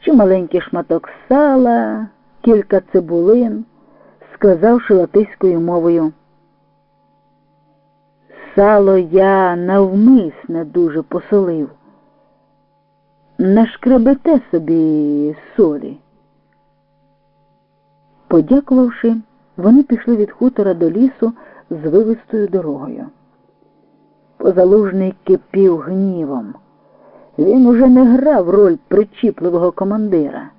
чи маленький шматок сала, кілька цибулин, сказавши латиською мовою. Сало я навмисне дуже посолив. Нашкребете собі солі. Подякувавши, вони пішли від хутора до лісу з вивистою дорогою. Позалужний кипів гнівом. Він уже не грав роль причіпливого командира.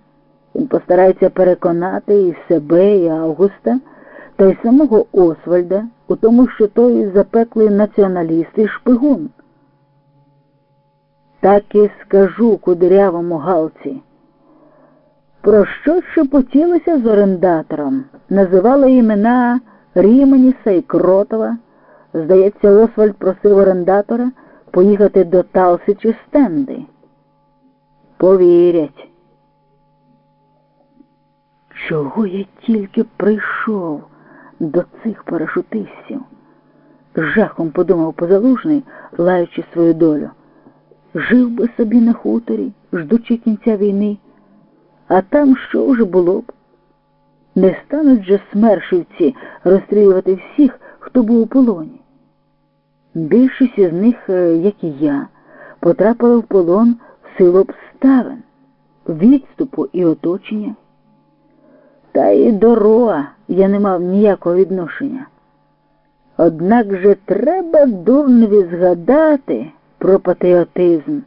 Він постарається переконати і себе, і Августа, та й самого Освальда у тому, що той запеклий націоналіст і шпигун. Так і скажу кудрявому галці. Про що шепотілося з орендатором? Називали імена Ріменіса і Кротова. Здається, Освальд просив орендатора поїхати до Талси чи Стенди. Повірять. Чого я тільки прийшов до цих парашутистів? Жахом подумав позалужний, лаючи свою долю. Жив би собі на хуторі, ждучи кінця війни, а там що вже було б? Не стануть же смершівці розстрілювати всіх, хто був у полоні. Більшість із них, е, як і я, потрапили в полон в силу обставин, відступу і оточення. Та і до Роа я не мав ніякого відношення. Однак же треба дурневі згадати про патріотизм.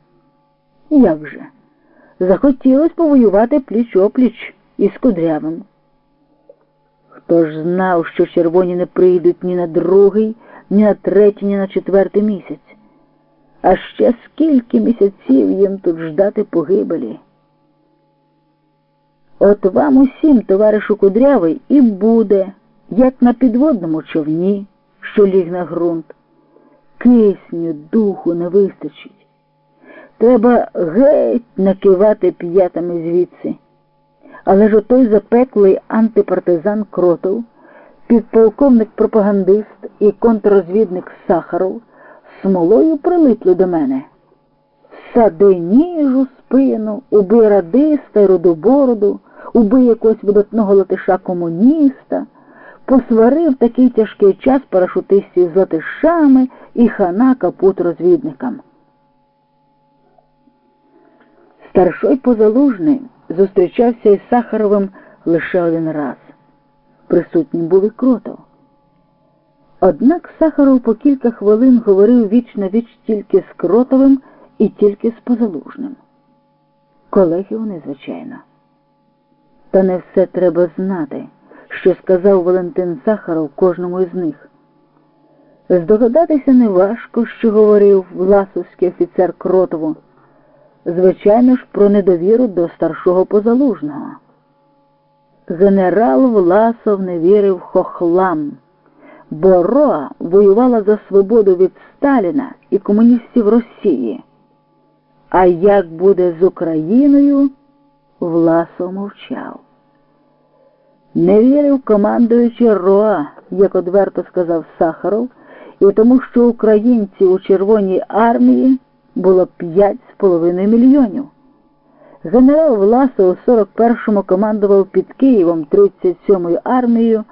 Як же? Захотілося повоювати пліч опліч із кудрявим. Хто ж знав, що червоні не прийдуть ні на другий, ні на третій, ні на четвертий місяць. А ще скільки місяців їм тут ждати погибелі. От вам усім, товаришу Кудрявий, і буде, як на підводному човні, що ліг на ґрунт. Кисню, духу не вистачить. Треба геть накивати п'ятами звідси. Але ж отой запеклий антипартизан Кротов, підполковник пропагандист і контррозвідник Сахаров смолою прилипли до мене. Сади ніж у спину, убий радиста й рудобороду, убий якогось видатного латиша комуніста, посварив такий тяжкий час парашутистів з латишами і хана капут розвідникам. Старшой позалужний зустрічався із Сахаровим лише один раз. Присутнім був і кротов. Однак Сахаров по кілька хвилин говорив віч на віч тільки з Кротовим і тільки з позалужним. Колеги вони, звичайно. Та не все треба знати, що сказав Валентин Сахаров кожному із них. Здогадатися неважко, що говорив власовський офіцер Кротову звичайно ж, про недовіру до старшого позалужного. Генерал Власов не вірив хохлам, бо Роа воювала за свободу від Сталіна і комуністів Росії. А як буде з Україною, Власов мовчав. Не вірив командуючи Роа, як одверто сказав Сахаров, і тому, що українці у Червоній армії було 5,5 мільйонів. Генерал Власов у 41-му командував під Києвом 37-ю армією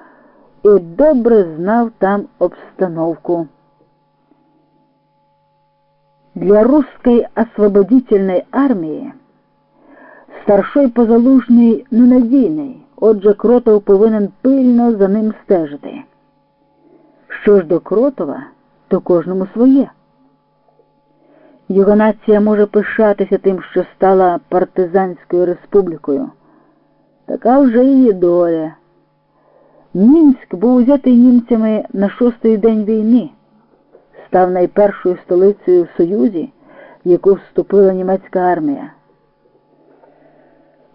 і добре знав там обстановку. Для русской освободительной армії старшой позалужний ненадійний, отже, Кротов повинен пильно за ним стежити. Що ж до Кротова, то кожному своє. Його нація може пишатися тим, що стала партизанською республікою. Така вже її доля. Мінськ був узятий німцями на шостий день війни, став найпершою столицею в Союзі, в яку вступила німецька армія.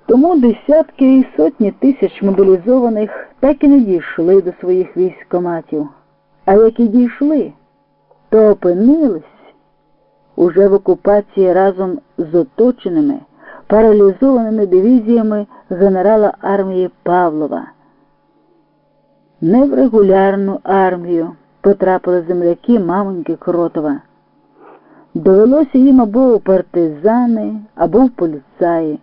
Тому десятки і сотні тисяч мобілізованих так і не дійшли до своїх військоматів, а як і дійшли, то опинились уже в окупації разом з оточеними, паралізованими дивізіями генерала армії Павлова. Не в регулярну армію потрапили земляки мамоньки Кротова. Довелося їм або у партизани, або в поліцаї.